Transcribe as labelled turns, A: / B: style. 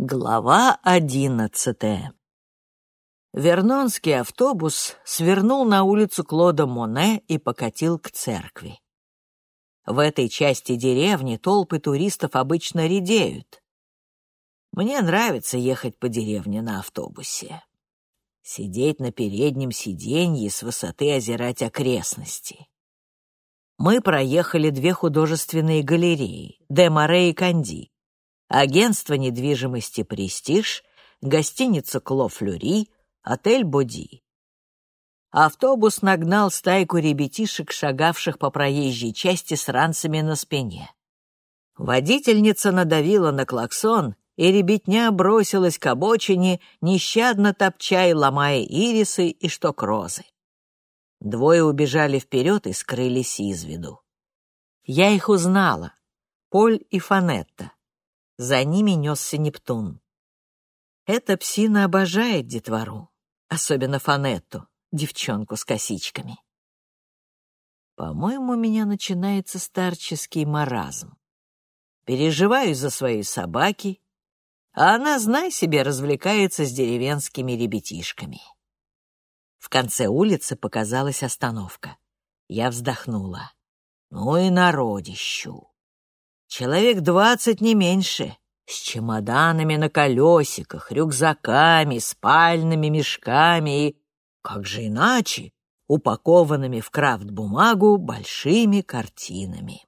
A: Глава одиннадцатая Вернонский автобус свернул на улицу Клода Моне и покатил к церкви. В этой части деревни толпы туристов обычно редеют. Мне нравится ехать по деревне на автобусе. Сидеть на переднем сиденье с высоты озирать окрестности. Мы проехали две художественные галереи — Де Море и Канди, агентство недвижимости «Престиж», гостиница «Кло Флюри», отель «Боди». Автобус нагнал стайку ребятишек, шагавших по проезжей части с ранцами на спине. Водительница надавила на клаксон, и ребятня бросилась к обочине, нещадно топча и ломая ирисы и штокрозы. Двое убежали вперед и скрылись из виду. Я их узнала. Поль и Фанетта. За ними несся Нептун. Эта псина обожает детвору, особенно Фанетту, девчонку с косичками. По-моему, у меня начинается старческий маразм. Переживаю за свои собаки, а она, знай себе, развлекается с деревенскими ребятишками. В конце улицы показалась остановка. Я вздохнула. Ну и народищу. Человек двадцать не меньше, с чемоданами на колесиках, рюкзаками, спальными мешками и, как же иначе, упакованными в крафт-бумагу большими картинами.